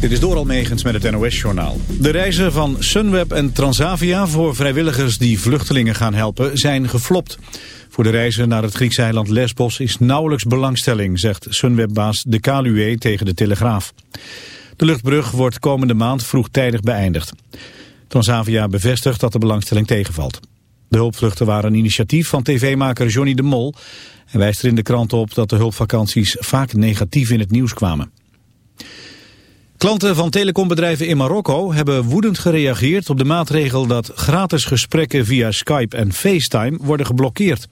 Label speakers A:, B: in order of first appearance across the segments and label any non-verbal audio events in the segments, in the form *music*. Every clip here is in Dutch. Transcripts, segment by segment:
A: Dit is door Almegens met het NOS-journaal. De reizen van Sunweb en Transavia voor vrijwilligers die vluchtelingen gaan helpen zijn geflopt. Voor de reizen naar het Griekse eiland Lesbos is nauwelijks belangstelling, zegt Sunweb-baas De Kaluwe tegen de Telegraaf. De luchtbrug wordt komende maand vroegtijdig beëindigd. Transavia bevestigt dat de belangstelling tegenvalt. De hulpvluchten waren een initiatief van tv-maker Johnny de Mol. Hij wijst er in de krant op dat de hulpvakanties vaak negatief in het nieuws kwamen. Klanten van telecombedrijven in Marokko hebben woedend gereageerd op de maatregel dat gratis gesprekken via Skype en FaceTime worden geblokkeerd.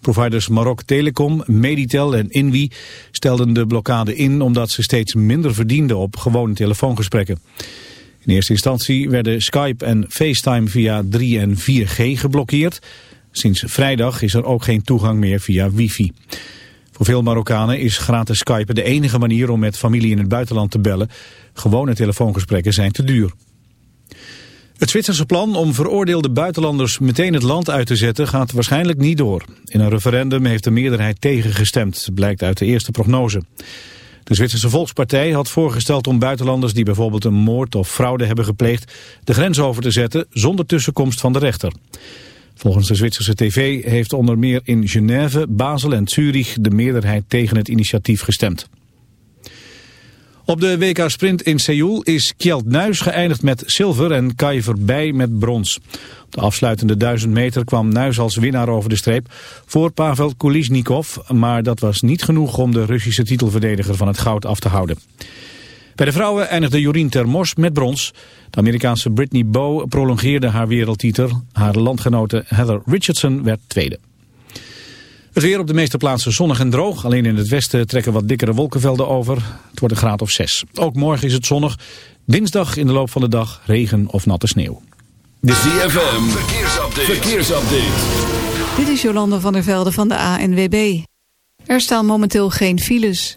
A: Providers Marok Telecom, Meditel en Inwi stelden de blokkade in omdat ze steeds minder verdienden op gewone telefoongesprekken. In eerste instantie werden Skype en FaceTime via 3 en 4G geblokkeerd. Sinds vrijdag is er ook geen toegang meer via wifi. Voor veel Marokkanen is gratis Skype de enige manier om met familie in het buitenland te bellen. Gewone telefoongesprekken zijn te duur. Het Zwitserse plan om veroordeelde buitenlanders meteen het land uit te zetten gaat waarschijnlijk niet door. In een referendum heeft de meerderheid tegengestemd, blijkt uit de eerste prognose. De Zwitserse Volkspartij had voorgesteld om buitenlanders die bijvoorbeeld een moord of fraude hebben gepleegd de grens over te zetten zonder tussenkomst van de rechter. Volgens de Zwitserse tv heeft onder meer in Genève, Basel en Zurich de meerderheid tegen het initiatief gestemd. Op de WK Sprint in Seoul is Kjeld Nuis geëindigd met zilver en Kai Verbij met brons. Op de afsluitende 1000 meter kwam Nuis als winnaar over de streep voor Pavel Kulisnikov, maar dat was niet genoeg om de Russische titelverdediger van het goud af te houden. Bij de vrouwen eindigde Jorien Termos met brons. De Amerikaanse Brittany Bow prolongeerde haar wereldtitel. Haar landgenote Heather Richardson werd tweede. Het weer op de meeste plaatsen zonnig en droog. Alleen in het westen trekken wat dikkere wolkenvelden over. Het wordt een graad of 6. Ook morgen is het zonnig. Dinsdag in de loop van de dag regen of natte sneeuw.
B: De ZFM, verkeersupdate. verkeersupdate.
C: Dit is Jolande van der Velde van de ANWB. Er staan momenteel geen files.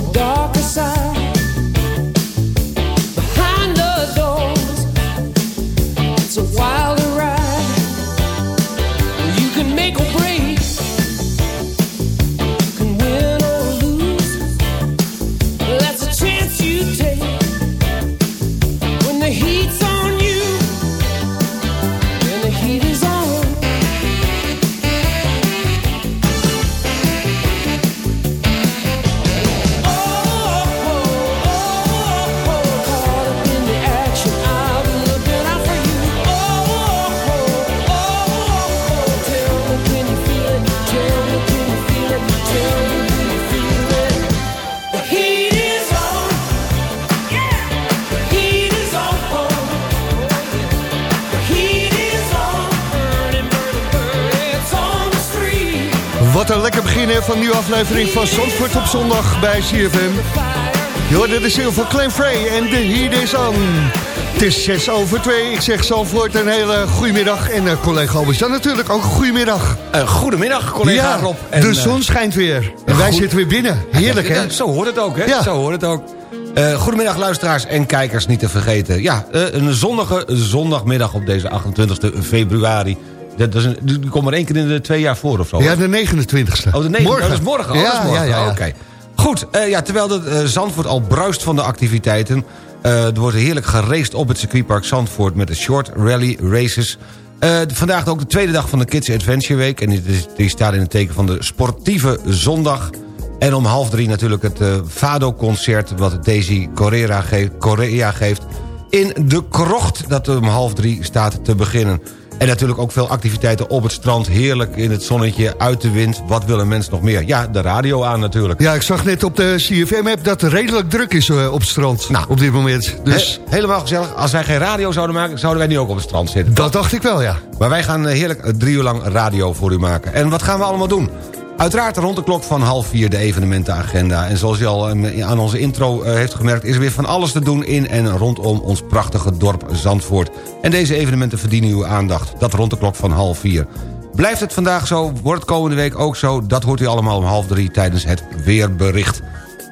D: the dark aflevering van Zandvoort op zondag bij CFM. Je hoorde de single van Clem Frey en de Heat is on. Het is 6 over 2. Ik zeg Zandvoort een hele goedemiddag. En uh, collega Albers natuurlijk ook een goedemiddag.
E: Uh, goedemiddag, collega
D: ja,
E: Rob.
D: En, de eh, zon schijnt weer. En wij zitten weer binnen. Heerlijk, hè?
E: Zo hoort het ook, hè? Ja. Zo hoort het ook. Uh, goedemiddag luisteraars en kijkers, niet te vergeten. Ja, een zonnige zondagmiddag op deze 28 februari. Dat, is een, die komt maar één keer in de twee jaar voor of zo.
D: Ja, de 29ste.
E: Oh, de 29 morgen. Oh, dat is morgen. Oh,
D: ja,
E: dat is morgen.
D: Ja, ja,
E: ja. Okay. Goed, uh, ja, terwijl de, Zandvoort al bruist van de activiteiten... er wordt heerlijk geraced op het circuitpark Zandvoort... met de short rally races... vandaag ook de tweede dag van de Kids Adventure Week... en die, die staat in het teken van de sportieve zondag... En om half drie natuurlijk het uh, Fado-concert... wat Daisy Correa geeft, Correa geeft in de krocht... dat om half drie staat te beginnen. En natuurlijk ook veel activiteiten op het strand. Heerlijk in het zonnetje, uit de wind. Wat wil een mens nog meer? Ja, de radio aan natuurlijk.
D: Ja, ik zag net op de CFM-app dat het redelijk druk is uh, op het strand. Nou, op dit moment. Dus...
E: He helemaal gezellig. Als wij geen radio zouden maken, zouden wij nu ook op het strand zitten.
D: Dat dacht ik wel, ja.
E: Maar wij gaan uh, heerlijk drie uur lang radio voor u maken. En wat gaan we allemaal doen? Uiteraard rond de klok van half vier de evenementenagenda. En zoals u al aan onze intro heeft gemerkt... is er weer van alles te doen in en rondom ons prachtige dorp Zandvoort. En deze evenementen verdienen uw aandacht. Dat rond de klok van half vier. Blijft het vandaag zo, wordt het komende week ook zo... dat hoort u allemaal om half drie tijdens het weerbericht.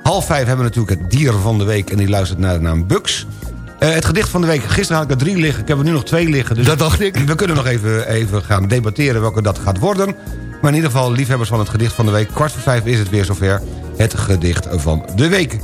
E: Half vijf hebben we natuurlijk het dier van de week... en die luistert naar de naam Bux... Uh, het gedicht van de week. Gisteren had ik er drie liggen. Ik heb er nu nog twee liggen. Dus
D: dat dacht ik.
E: We kunnen nog even, even gaan debatteren welke dat gaat worden. Maar in ieder geval, liefhebbers van het gedicht van de week... kwart voor vijf is het weer zover, het gedicht van de week.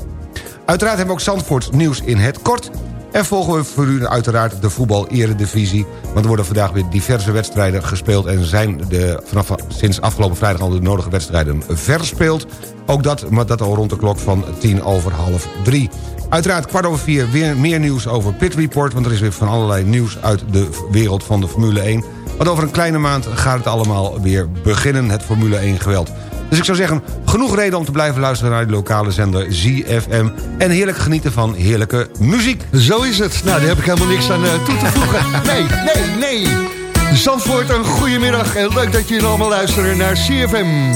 E: Uiteraard hebben we ook Zandvoort nieuws in het kort... En volgen we voor u uiteraard de voetbal-eredivisie. Want er worden vandaag weer diverse wedstrijden gespeeld... en zijn de, vanaf sinds afgelopen vrijdag al de nodige wedstrijden verspeeld. Ook dat, maar dat al rond de klok van tien over half drie. Uiteraard kwart over vier weer meer nieuws over Pit Report... want er is weer van allerlei nieuws uit de wereld van de Formule 1... Want over een kleine maand gaat het allemaal weer beginnen, het Formule 1 geweld. Dus ik zou zeggen, genoeg reden om te blijven luisteren naar de lokale zender ZFM... en heerlijk genieten van heerlijke muziek.
D: Zo is het. Nou, daar heb ik helemaal niks aan uh, toe te voegen. *laughs* Nee, nee, nee. Zandvoort, een goede middag en leuk dat jullie allemaal luisteren naar CFM.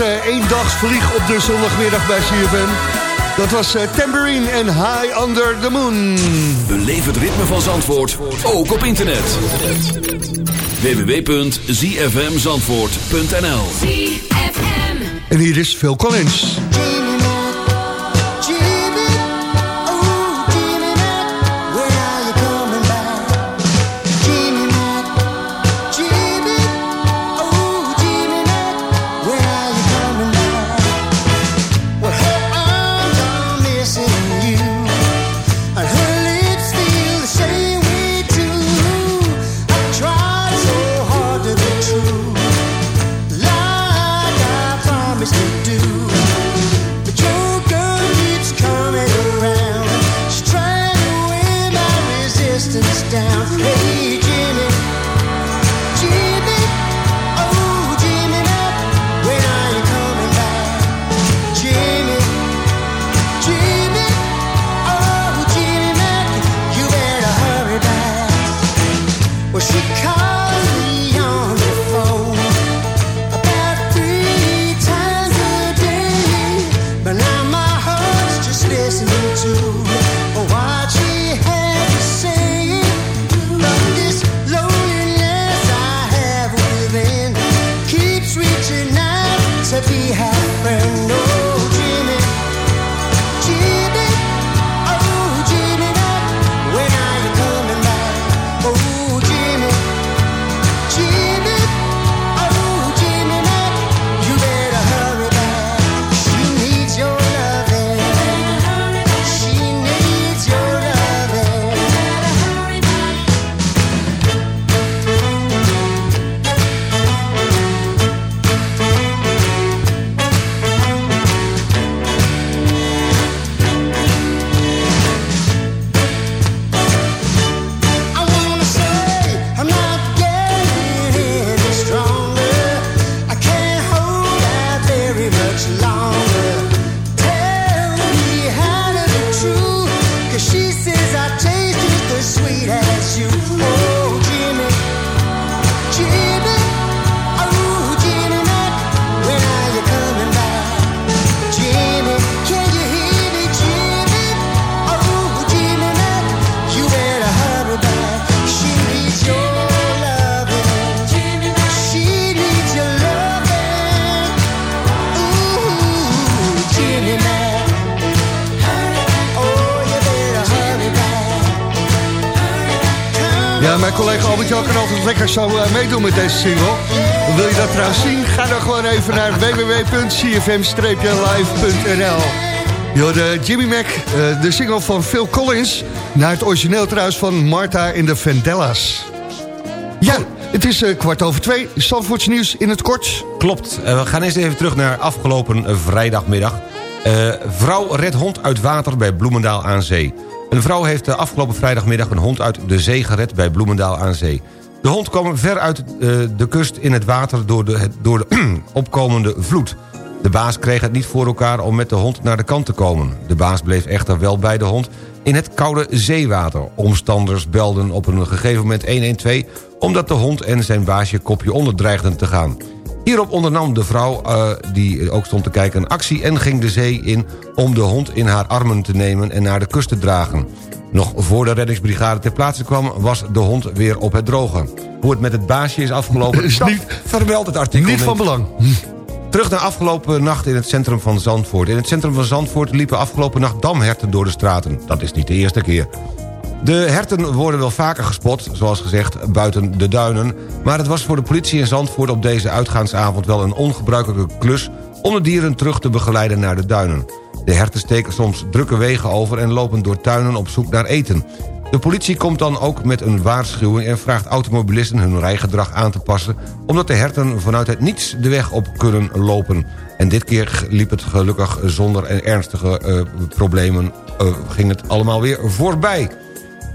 F: Hoorde een echte eendagsvlieg op de zondagmiddag bij CFM. Dat was uh, Tambourine en High Under the Moon.
B: Beleef het ritme van Zandvoort, ook op internet. www.zfmzandvoort.nl
F: En hier is Phil Collins. Single. Wil je dat trouwens zien? Ga dan gewoon even naar www.cfm-live.nl de Jimmy Mac, uh, de single van Phil Collins... naar het origineel trouwens van Marta in de Vandellas. Ja, het is uh, kwart over twee. Zandvoorts nieuws in het kort.
E: Klopt. we gaan eerst even terug naar afgelopen vrijdagmiddag. vrouw red hond uit water bij Bloemendaal aan Zee. Een vrouw heeft afgelopen vrijdagmiddag een hond uit de zee gered bij Bloemendaal aan Zee. De hond kwam ver uit uh, de kust in het water door de, door de *clears throat* opkomende vloed. De baas kreeg het niet voor elkaar om met de hond naar de kant te komen. De baas bleef echter wel bij de hond in het koude zeewater. Omstanders belden op een gegeven moment 112... omdat de hond en zijn baasje kopje onder dreigden te gaan. Hierop ondernam de vrouw, uh, die ook stond te kijken, een actie... en ging de zee in om de hond in haar armen te nemen en naar de kust te dragen. Nog voor de reddingsbrigade ter plaatse kwam... was de hond weer op het droge. Hoe het met het baasje is afgelopen... *laughs* is niet, vermeldt het artikel
F: niet. van belang.
E: Terug naar afgelopen nacht in het centrum van Zandvoort. In het centrum van Zandvoort liepen afgelopen nacht damherten door de straten. Dat is niet de eerste keer. De herten worden wel vaker gespot, zoals gezegd, buiten de duinen... maar het was voor de politie in Zandvoort op deze uitgaansavond... wel een ongebruikelijke klus om de dieren terug te begeleiden naar de duinen. De herten steken soms drukke wegen over en lopen door tuinen op zoek naar eten. De politie komt dan ook met een waarschuwing... en vraagt automobilisten hun rijgedrag aan te passen... omdat de herten vanuit het niets de weg op kunnen lopen. En dit keer liep het gelukkig zonder ernstige uh, problemen... Uh, ging het allemaal weer voorbij.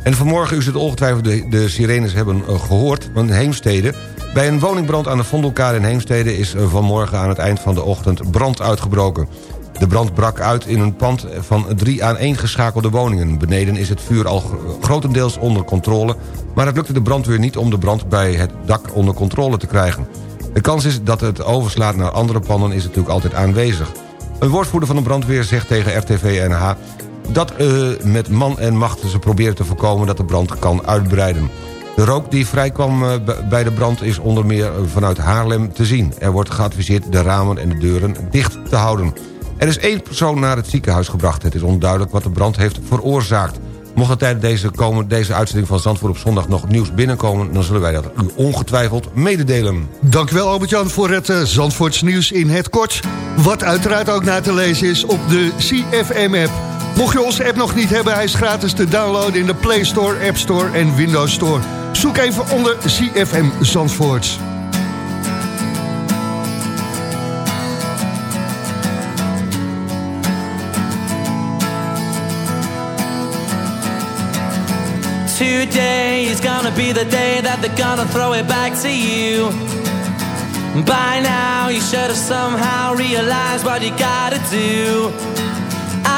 E: En vanmorgen, u zult ongetwijfeld de, sirenes hebben uh, gehoord... van Heemstede... Bij een woningbrand aan de Vondelkade in Heemstede... is vanmorgen aan het eind van de ochtend brand uitgebroken. De brand brak uit in een pand van drie aan één geschakelde woningen. Beneden is het vuur al grotendeels onder controle... maar het lukte de brandweer niet om de brand bij het dak onder controle te krijgen. De kans is dat het overslaat naar andere panden is natuurlijk altijd aanwezig. Een woordvoerder van de brandweer zegt tegen RTV NH... dat uh, met man en macht ze proberen te voorkomen dat de brand kan uitbreiden. De rook die vrijkwam uh, bij de brand is onder meer vanuit Haarlem te zien. Er wordt geadviseerd de ramen en de deuren dicht te houden. Er is één persoon naar het ziekenhuis gebracht. Het is onduidelijk wat de brand heeft veroorzaakt. Mocht er tijdens deze, komen, deze uitzending van Zandvoort op zondag nog nieuws binnenkomen... dan zullen wij dat u ongetwijfeld mededelen.
D: Dankjewel Albert-Jan voor het uh, Zandvoorts nieuws in het kort. Wat uiteraard ook na te lezen is op de CFM-app. Mocht je onze app nog niet hebben, hij is gratis te downloaden... in de Play Store, App Store en Windows Store. Zoek even onder CFM Zandvoorts.
G: Today is gonna be the day that they're gonna throw it back to you. By now, you should have somehow realized what you gotta do.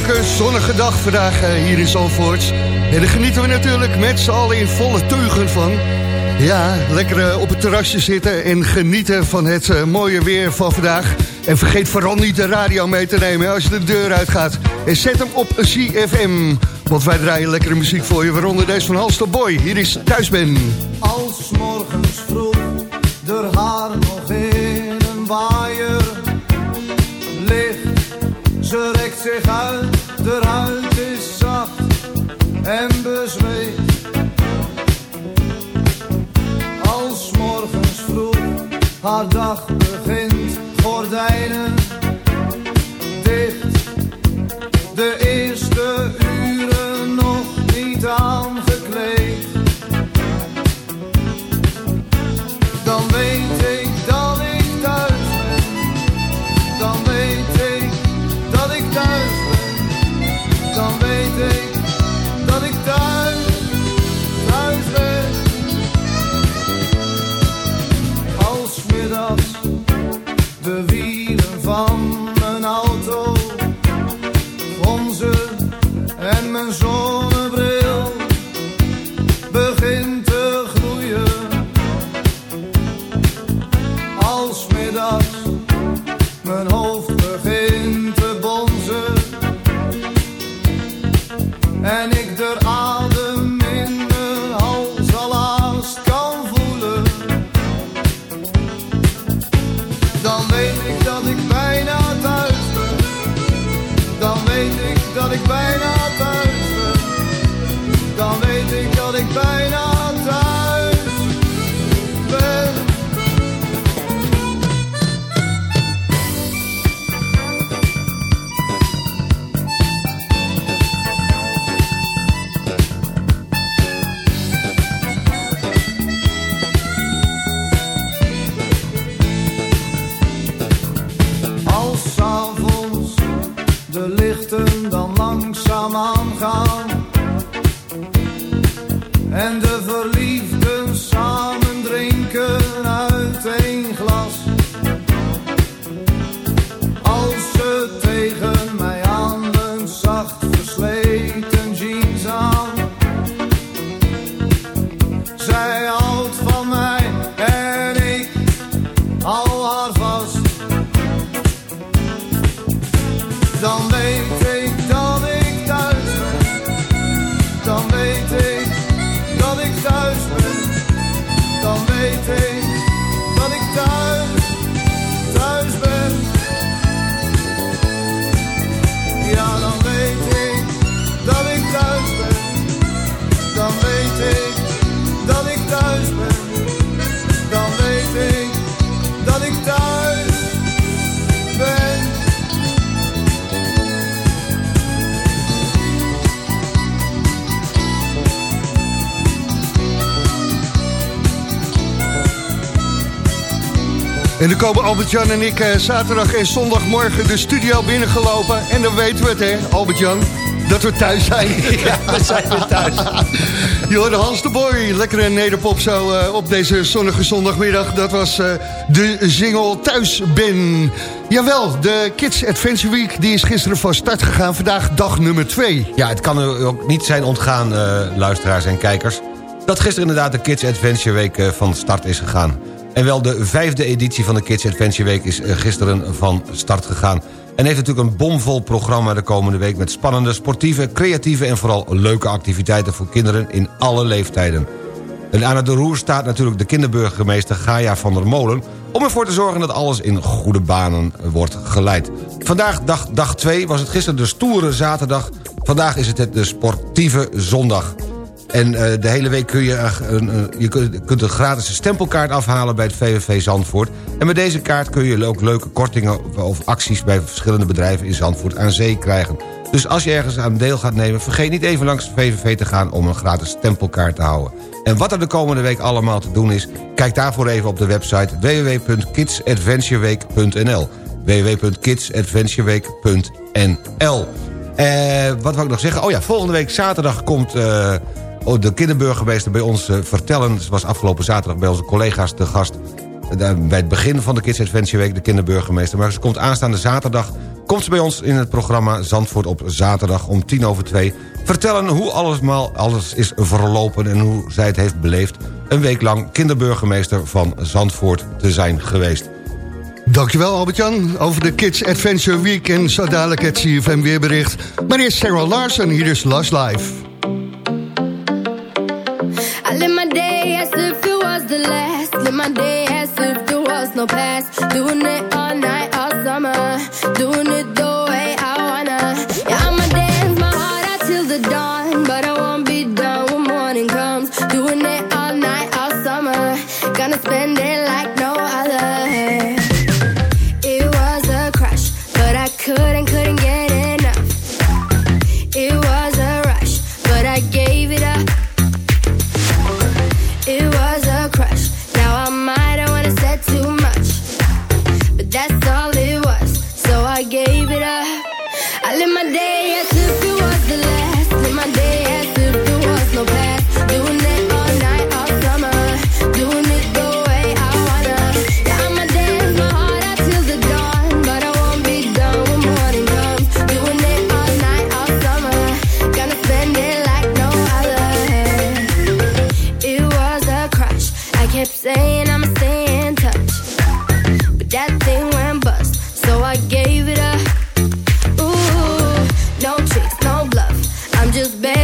D: Zonnige dag vandaag eh, hier in Zalvoort. En daar genieten we natuurlijk met z'n allen in volle teugen van. Ja, lekker eh, op het terrasje zitten en genieten van het eh, mooie weer van vandaag. En vergeet vooral niet de radio mee te nemen als je de deur uitgaat. En zet hem op CFM, want wij draaien lekkere muziek voor je. Waaronder deze van Halster Boy. Hier is Thuisben.
H: Als morgens vroeg er haar nog in een waaier
D: komen Albert-Jan en ik eh, zaterdag en zondagmorgen de studio binnengelopen. En dan weten we het, hè, Albert-Jan, dat we thuis zijn. *laughs*
E: Ja, *laughs* we zijn weer thuis.
D: Je hoorde Hans de Boy, lekkere nederpop zo eh, op deze zonnige zondagmiddag. Dat was eh, de single Thuis Ben. Jawel, de Kids Adventure Week die is gisteren van start gegaan. Vandaag dag nummer 2.
E: Ja, het kan ook niet zijn ontgaan, luisteraars en kijkers... dat gisteren inderdaad de Kids Adventure Week van start is gegaan. En wel de vijfde editie van de Kids Adventure Week is eh, gisteren van start gegaan. En heeft natuurlijk een bomvol programma de komende week... met spannende, sportieve, creatieve en vooral leuke activiteiten... voor kinderen in alle leeftijden. En aan het roer staat natuurlijk de kinderburgemeester Gaia van der Molen... om ervoor te zorgen dat alles in goede banen wordt geleid. Vandaag, dag, dag 2, was het gisteren de stoere zaterdag. Vandaag is het de sportieve zondag. En eh, de hele week kun je, een, eh, je kunt, een gratis stempelkaart afhalen bij het VVV Zandvoort. En met deze kaart kun je ook leuke kortingen of acties... bij verschillende bedrijven in Zandvoort aan zee krijgen. Dus als je ergens aan deel gaat nemen... vergeet niet even langs de VVV te gaan om een gratis stempelkaart te houden. En wat er de komende week allemaal te doen is... kijk daarvoor even op de website www.kidsadventureweek.nl www.kidsadventureweek.nl eh, Wat wil ik nog zeggen? Oh ja, volgende week zaterdag komt... oh, de kinderburgemeester bij ons eh, vertellen. Ze was afgelopen zaterdag bij onze collega's te gast... eh, bij het begin van de Kids Adventure Week, de kinderburgemeester. Maar ze komt aanstaande zaterdag... komt ze bij ons in het programma Zandvoort op zaterdag om tien over twee... vertellen hoe allesmaal alles is verlopen en hoe zij het heeft beleefd... een week lang kinderburgemeester van Zandvoort te zijn geweest.
D: Dankjewel Albert-Jan over de Kids Adventure Week en zo dadelijk het CFM weerbericht. Maar eerst Sarah Larson, hier is Last Life.
I: Live my day as if there was no past. Doing it all night, all summer. Doing it just
D: begging.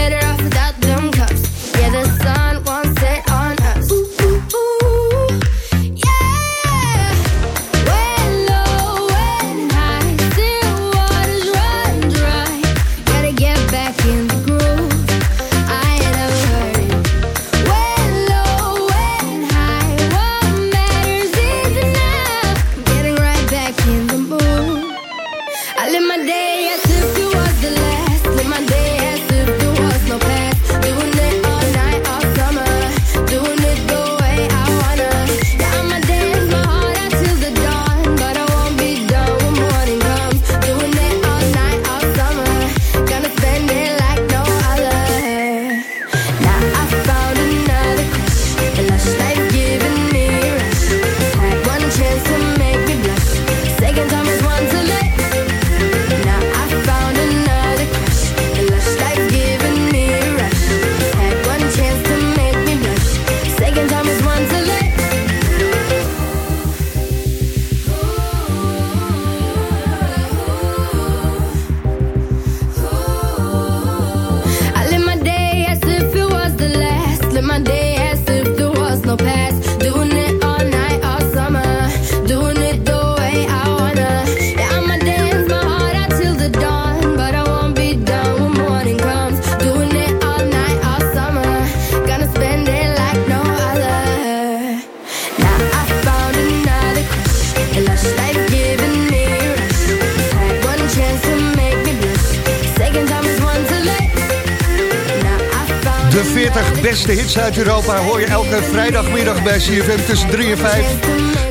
D: Tussen 3 en 5.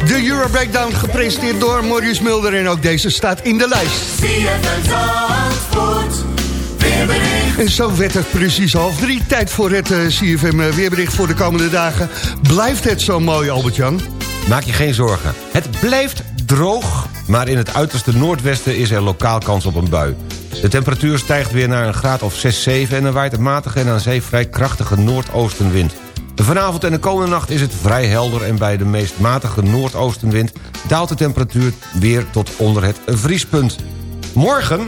D: De Euro Breakdown gepresenteerd door Maurice Mulder en ook deze staat in de lijst. En zo werd het precies half drie. Tijd voor het eh, CFM eh, weerbericht voor de komende dagen. Blijft het zo mooi, Albert-Jan?
E: Maak je geen zorgen. Het blijft droog, maar in het uiterste noordwesten is er lokaal kans op een bui. De temperatuur stijgt weer naar een graad of 6, 7... en er waait een matige en aan zee vrij krachtige noordoostenwind. Vanavond en de komende nacht is het vrij helder... en bij de meest matige noordoostenwind daalt de temperatuur weer tot onder het vriespunt. Morgen,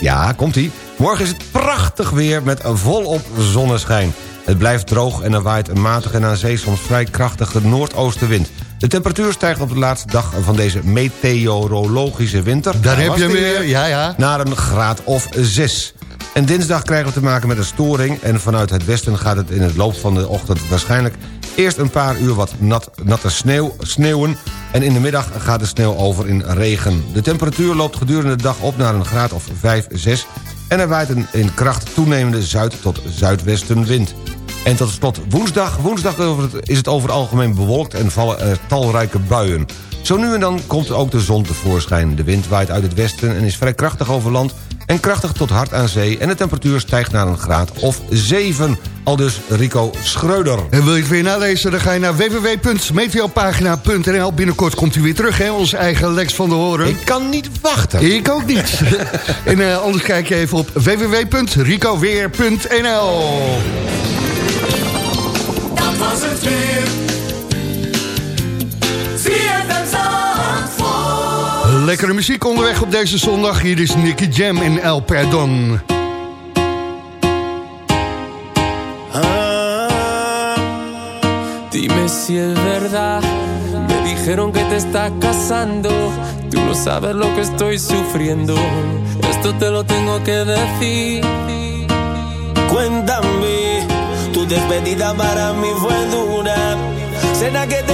E: ja, komt-ie... Morgen is het prachtig weer met volop zonneschijn. Het blijft droog en er waait een matige en aan zee soms vrij krachtige noordoostenwind. De temperatuur stijgt op de laatste dag van deze meteorologische winter...
D: Daar heb je weer, ja, ja.
E: naar een graad of 6. En dinsdag krijgen we te maken met een storing... en vanuit het westen gaat het in het loop van de ochtend waarschijnlijk... eerst een paar uur wat nat, natte sneeuw, sneeuwen... en in de middag gaat de sneeuw over in regen. De temperatuur loopt gedurende de dag op naar een graad of 5, 6... en er waait een in kracht toenemende zuid- tot zuidwestenwind. En tot slot woensdag. Woensdag is het over het algemeen bewolkt en vallen er talrijke buien. Zo nu en dan komt ook de zon tevoorschijn. De wind waait uit het westen en is vrij krachtig over land... en krachtig tot hard aan zee... en de temperatuur stijgt naar een graad of 7. Al dus Rico Schreuder.
D: En wil je het weer nalezen, dan ga je naar www.meteopagina.nl. Binnenkort komt hij weer terug, hè, onze eigen Lex van de Horen.
E: Ik kan niet wachten.
D: Ik ook niet. *laughs* en eh, anders kijk je even op www.ricoweer.nl.
H: Dat was het weer.
D: Lekkere muziek onderweg op deze zondag. Hier is Nicky Jam en El Perdon.
G: Ah, dime si es verdad. Me dijeron que te estás casando. Tú no sabes lo que estoy sufriendo. Esto te lo tengo que decir.
J: Cuéntame, tu despedida para mí fue dura. Cena que te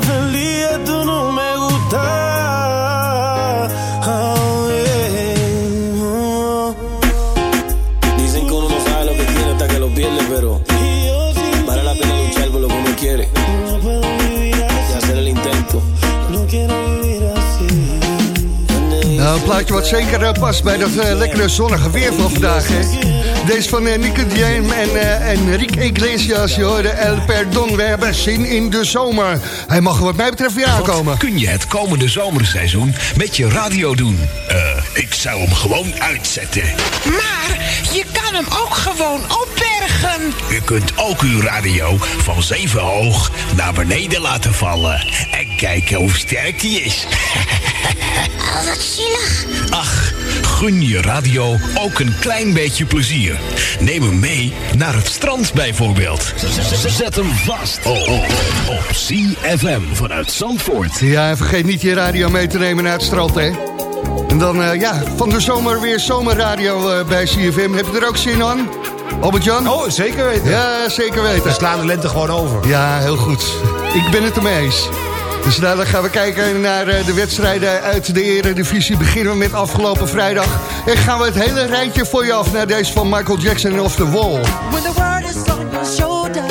D: wat zeker eh, past bij dat eh, lekkere zonnige weer van vandaag. Hè? Deze van uh, Nicky Jam en uh, Enrique Iglesias. Je hoorde El Perdon. We hebben zin in de zomer. Hij mag er wat mij betreft weer aankomen.
K: Kun je het komende zomerseizoen met je radio doen? Eh, ik zou hem gewoon uitzetten.
L: Maar je kan hem ook gewoon opbergen.
K: U kunt ook uw radio van zeven hoog naar beneden laten vallen. En kijken hoe sterk die is. *laughs*
L: Oh, wat zielig.
K: Ach, gun je radio ook een klein beetje plezier. Neem hem mee naar het strand bijvoorbeeld. Zet hem vast oh, oh, op CFM vanuit Zandvoort.
D: Ja, en vergeet niet je radio mee te nemen naar het strand, hè. En dan, uh, ja, van de zomer weer zomerradio uh, bij CFM. Heb je er ook zin aan? Albert-Jan?
E: Oh, zeker weten.
D: Ja, zeker weten.
E: We slaan de lente gewoon over.
D: Ja, heel goed. Ik ben het ermee eens. Dus nou, dan gaan we kijken naar uh, de wedstrijden uit de Eredivisie. Beginnen we met afgelopen vrijdag. En gaan we het hele rijtje voor je af naar deze van Michael Jackson of The Wall.
M: When the on your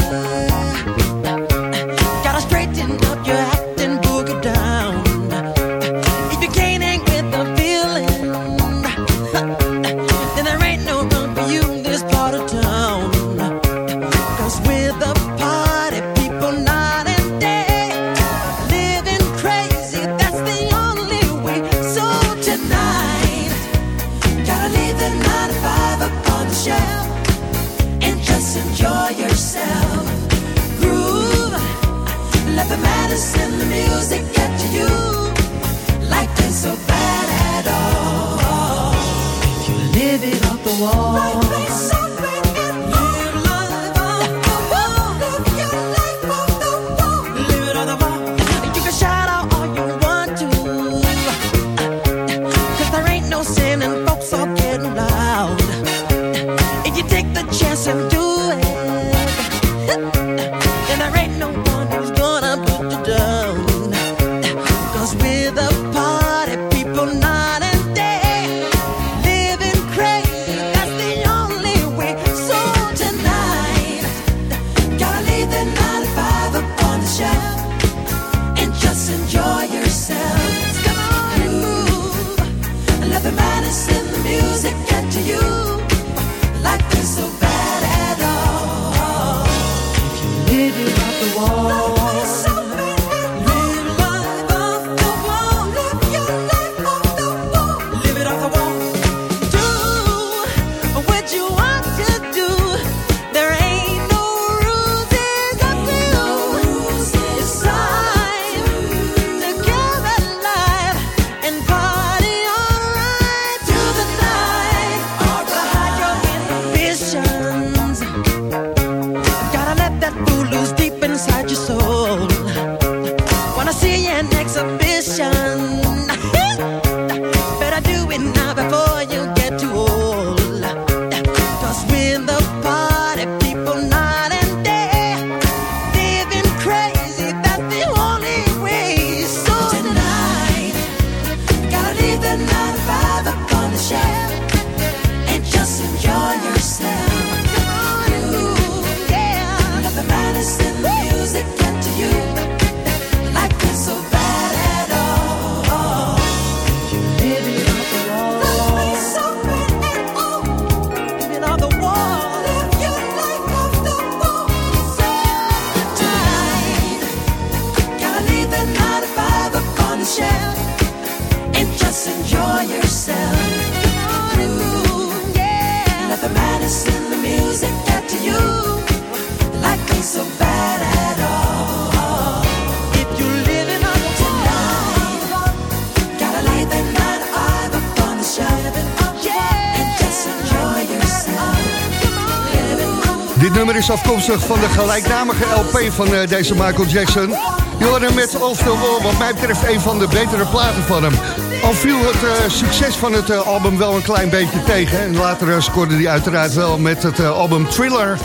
D: afkomstig van de gelijknamige LP van eh, deze Michael Jackson. Hem met Off the Wall, wat mij betreft een van de betere platen van hem. Al viel het eh, succes van het eh, album wel een klein beetje tegen. En later scoorde hij uiteraard wel met het album Thriller...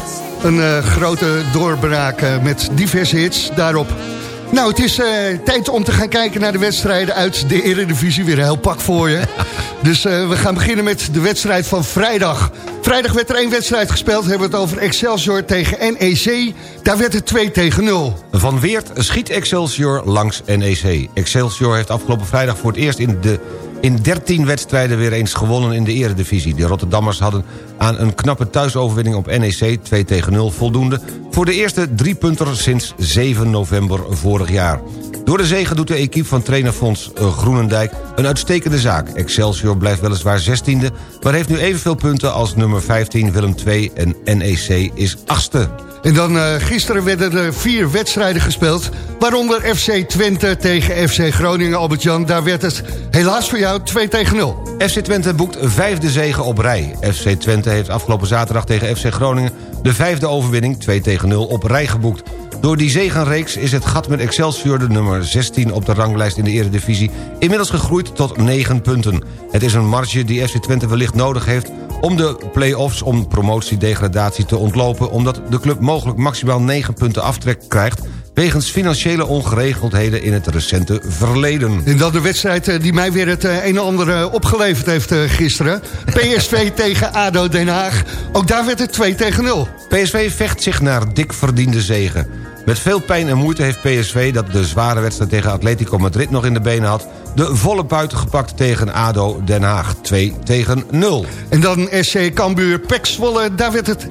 D: een grote doorbraak met diverse hits daarop. Nou, het is eh, tijd om te gaan kijken naar de wedstrijden uit de Eredivisie. Weer een heel pak voor je. *laughs* Dus eh, we gaan beginnen met de wedstrijd van vrijdag. Vrijdag werd er één wedstrijd gespeeld. We hebben het over Excelsior tegen NEC. Daar werd het 2 tegen 0.
E: Van Weert schiet Excelsior langs NEC. Excelsior heeft afgelopen vrijdag voor het eerst in, de, in 13 wedstrijden weer eens gewonnen in de eredivisie. De Rotterdammers hadden aan een knappe thuisoverwinning op NEC 2 tegen 0 voldoende... voor de eerste drie punter sinds 7 november vorig jaar. Door de zegen doet de equipe van trainer Fons eh, Groenendijk een uitstekende zaak. Excelsior blijft weliswaar 16e, maar heeft nu evenveel punten als nummer 15 Willem II en NEC is 8e.
D: En dan eh, gisteren werden er vier wedstrijden gespeeld. Waaronder FC Twente tegen FC Groningen, Albert-Jan. Daar werd het helaas voor jou 2 tegen 0.
E: FC Twente boekt vijfde zege op rij. FC Twente heeft afgelopen zaterdag tegen FC Groningen... de vijfde overwinning, 2 tegen 0, op rij geboekt. Door die zegenreeks is het gat met Excelsior... de nummer 16 op de ranglijst in de eredivisie... inmiddels gegroeid tot 9 punten. Het is een marge die FC Twente wellicht nodig heeft... om de play-offs om promotie-degradatie te ontlopen... omdat de club mogelijk maximaal 9 punten aftrek krijgt wegens financiële ongeregeldheden in het recente verleden.
D: En dan de wedstrijd eh, die mij weer het eh, een en ander eh, opgeleverd heeft gisteren. *laughs* PSV tegen ADO Den Haag. Ook daar werd het 2 tegen 0.
E: PSV vecht zich naar dik verdiende zegen. Met veel pijn en moeite heeft PSV, dat de zware wedstrijd tegen Atletico Madrid nog in de benen had... de volle buiten gepakt tegen ADO Den Haag. 2 tegen 0.
D: En dan SC Cambuur Pek Zwolle, daar werd het 1-0.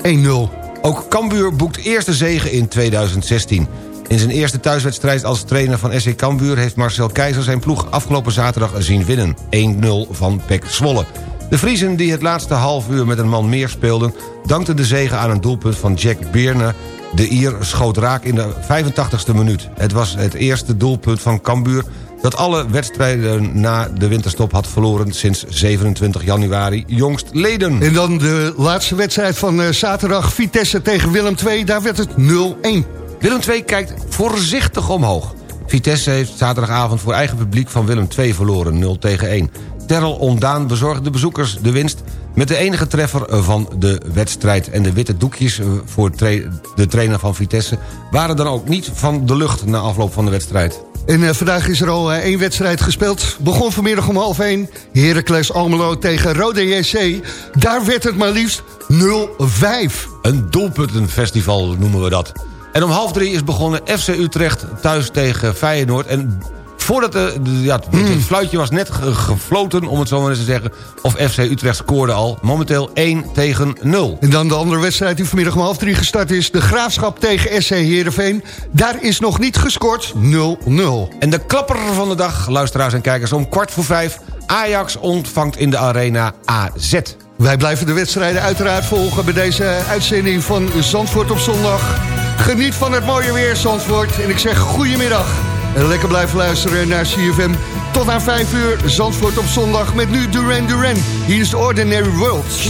E: Ook Cambuur boekt eerste zegen in 2016. In zijn eerste thuiswedstrijd als trainer van SC Cambuur... heeft Marcel Keizer zijn ploeg afgelopen zaterdag zien winnen. 1-0 van Pek Zwolle. De Vriezen die het laatste half uur met een man meer speelden... dankten de zegen aan een doelpunt van Jack Beerner. De Ier schoot raak in de 85ste minuut. Het was het eerste doelpunt van Cambuur dat alle wedstrijden na de winterstop had verloren... sinds 27 januari jongst leden.
D: En dan de laatste wedstrijd van eh, zaterdag. Vitesse tegen Willem II, daar werd het 0-1.
E: Willem II kijkt voorzichtig omhoog. Vitesse heeft zaterdagavond voor eigen publiek van Willem II verloren, 0 tegen 1. Terrell Ondaan bezorgde de bezoekers de winst... met de enige treffer van de wedstrijd. En de witte doekjes eh, voor de trainer van Vitesse... waren dan ook niet van de lucht na afloop van de wedstrijd.
G: En eh, vandaag is er al eh, één wedstrijd gespeeld. Begon vanmiddag om half één. Heracles Almelo tegen Rode JC. Daar werd het maar liefst 0-5.
E: Een doelpuntenfestival noemen we dat. En om half drie is begonnen FC Utrecht thuis tegen Feyenoord. En voordat de, de- ja, het,
G: Hmm.
E: het fluitje was net ge- gefloten, om het zo maar eens te zeggen... of FC Utrecht scoorde al. Momenteel 1 tegen 0.
G: En dan de andere wedstrijd die vanmiddag om half drie gestart is. De Graafschap tegen SC Heerenveen. Daar is nog niet gescoord 0-0.
E: En de klapper van de dag, luisteraars en kijkers, om kwart voor vijf... Ajax ontvangt in de arena AZ.
G: Wij blijven de wedstrijden uiteraard volgen bij deze uitzending van Zandvoort op zondag. Geniet van het mooie weer, Zandvoort. En ik zeg goedemiddag. En lekker blijven luisteren naar CFM. Tot aan 5 uur, Zandvoort op zondag met nu Duran Duran. Hier is Ordinary Worlds.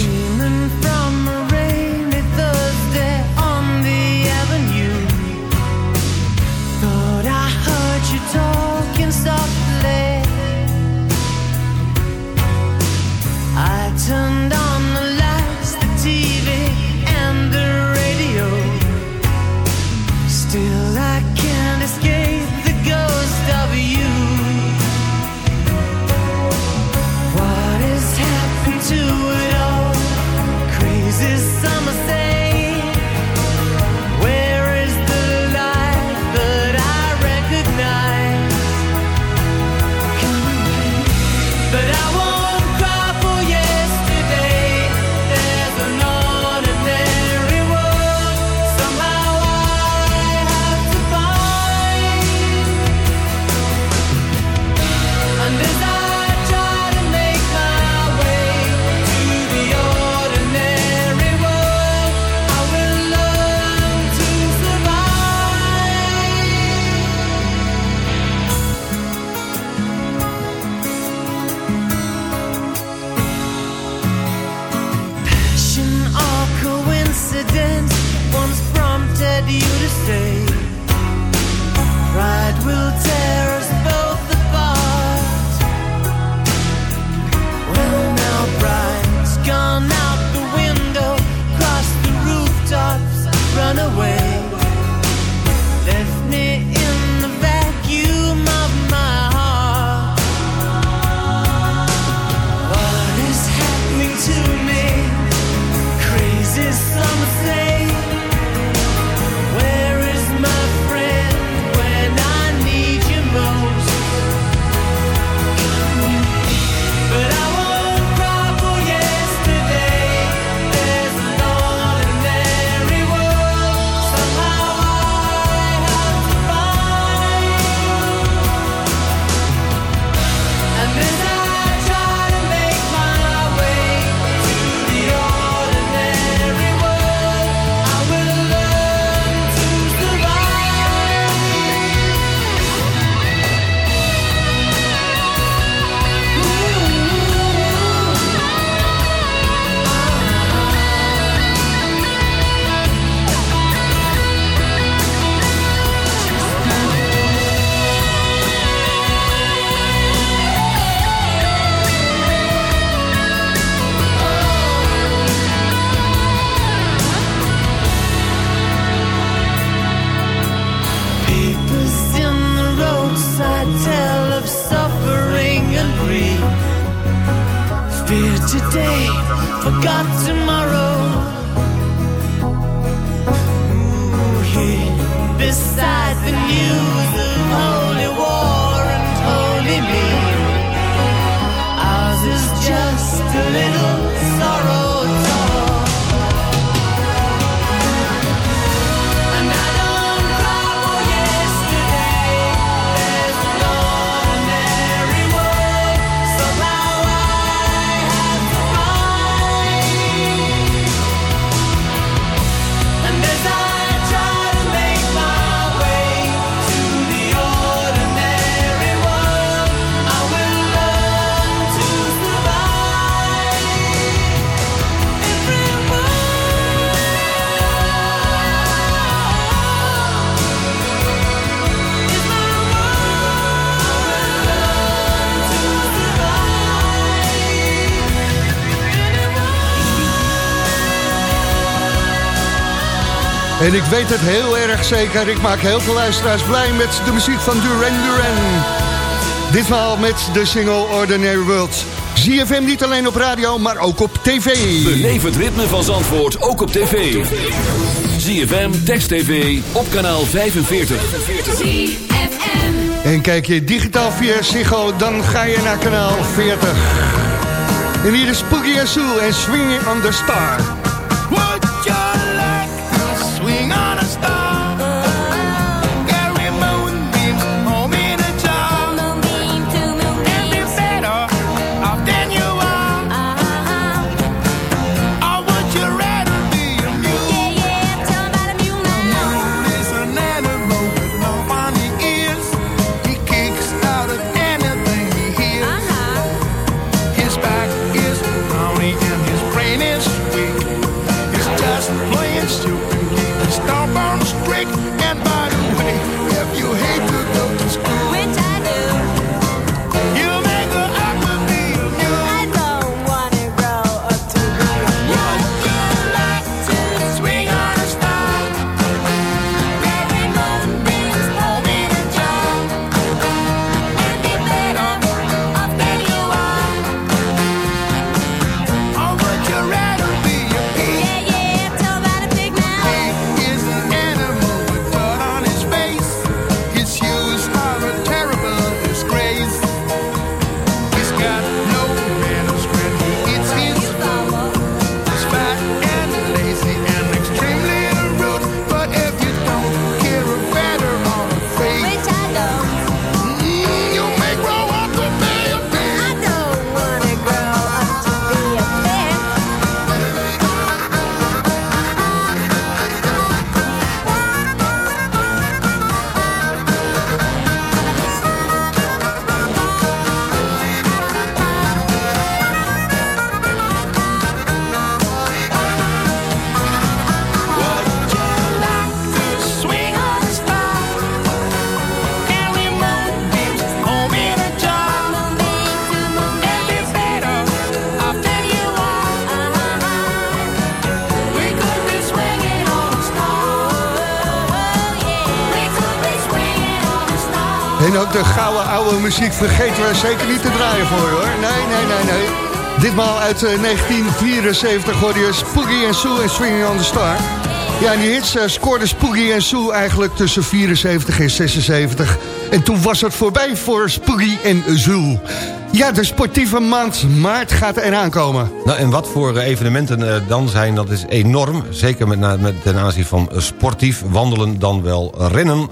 D: En ik weet het heel erg zeker. Ik maak heel veel luisteraars blij met de muziek van Duran Duran. Ditmaal met de single Ordinary World. ZFM niet alleen op radio, maar ook op tv.
B: Beleef het ritme van Zandvoort ook op tv. ZFM, Text TV, op kanaal 45.
D: En kijk je digitaal via Ziggo, dan ga je naar kanaal 40. En hier is Spooky Sue en Swinging on the Star. Muziek vergeten we zeker niet te draaien voor hoor. Nee, nee, nee, nee. Ditmaal uit eh, 1974 hoorde je Spooky and Sue en Swinging on the Star. Ja, en die hits uh, scoorde Spooky en Sue eigenlijk tussen 74 en 76. En toen was het voorbij voor Spooky en Sue. Ja, de sportieve maand maart gaat eraan komen.
E: Nou, en wat voor eh, evenementen dan zijn, dat is enorm. Zeker met, met ten aanzien van eh, sportief wandelen dan wel rennen.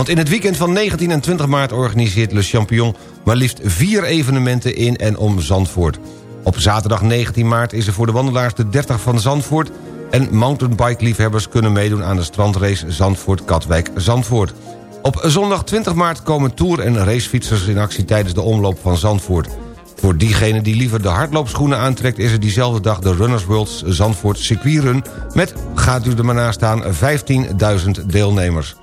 E: Want in het weekend van 19 en 20 maart organiseert Le Champion... maar liefst vier evenementen in en om Zandvoort. Op zaterdag 19 maart is er voor de wandelaars de 30 van Zandvoort... en mountainbike-liefhebbers kunnen meedoen aan de strandrace Zandvoort-Katwijk-Zandvoort. Op zondag 20 maart komen tour- en racefietsers in actie tijdens de omloop van Zandvoort. Voor diegene die liever de hardloopschoenen aantrekt... is er diezelfde dag de Runners World Zandvoort Circuitrun... met, gaat u er maar naast staan, 15.000 deelnemers.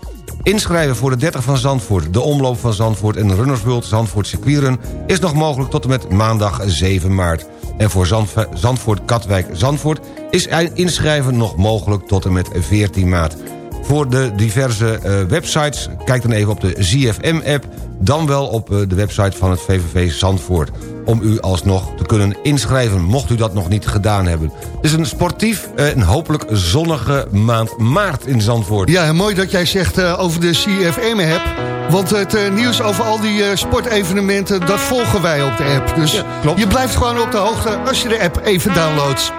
E: Inschrijven voor de 30 van Zandvoort, de omloop van Zandvoort... en Runners World Zandvoort Circuitrun is nog mogelijk tot en met maandag 7 maart. En voor Zandv- Zandvoort Katwijk Zandvoort is inschrijven nog mogelijk tot en met 14 maart. Voor de diverse eh, websites, kijk dan even op de ZFM-app... dan wel op eh, de website van het VVV Zandvoort... om u alsnog te kunnen inschrijven, mocht u dat nog niet gedaan hebben. Het is een sportief eh, en hopelijk zonnige maand maart in Zandvoort.
D: Ja, mooi dat jij zegt eh, over de CFM-app. Want het eh, nieuws over al die eh, sportevenementen, dat volgen wij op de app. Dus je blijft gewoon op de hoogte als je de app even downloadt.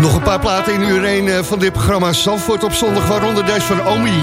D: Nog een paar platen in uur 1 van dit programma Zandvoort op zondag, waaronder deze van Omi.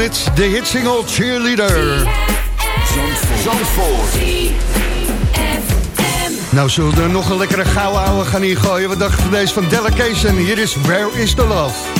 D: Met de hitsingle Cheerleader.
K: Zandvoort.
D: Nou, zullen we er nog een lekkere gouden ouwe gaan ingooien? Wat dacht je van deze van Delegation? Hier is Where is the Love?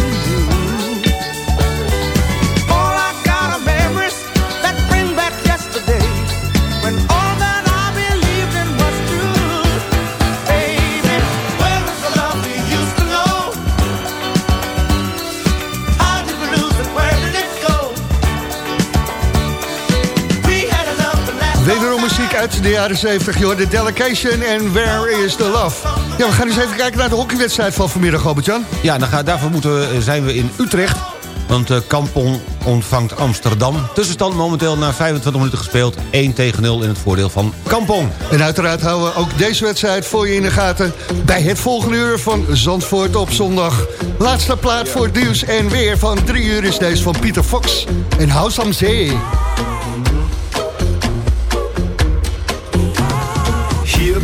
D: uit de jaren 70, joh. De Delegation en Where is the Love? Ja, we gaan eens even kijken naar de hockeywedstrijd van vanmiddag, Albert-Jan.
E: Ja, dan ga, daarvoor moeten we, zijn we in Utrecht. Want eh, Kampong ontvangt Amsterdam. Tussenstand momenteel na 25 minuten gespeeld. 1 tegen 0 in het voordeel van Kampong.
D: En uiteraard houden we ook deze wedstrijd voor je in de gaten... bij het volgende uur van Zandvoort op zondag. Laatste plaat voor het nieuws en weer van drie uur is deze van Pieter Fox en am Zee.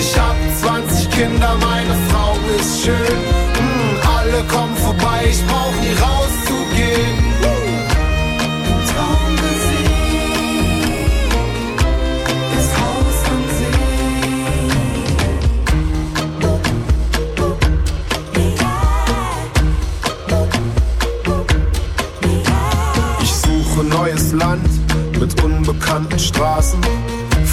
N: Ich hab 20 Kinder, meine Frau ist schön. Mm, alle kommen vorbei, ich brauch nie rauszugehen. Mm. Traummusik, das Haus am See. Ich suche Neues Land mit unbekannten Straßen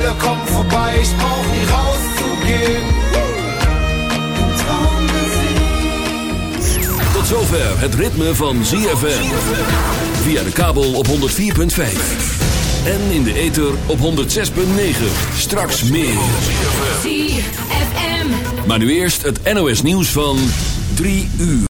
N: alle kommen vorbei, ich brauch nie rauszugehen.
B: Tot zover het ritme van ZFM. Via de kabel op 104.5. En in de ether op 106.9. Straks meer.
O: ZFM.
B: Maar nu eerst het NOS nieuws van 3 uur.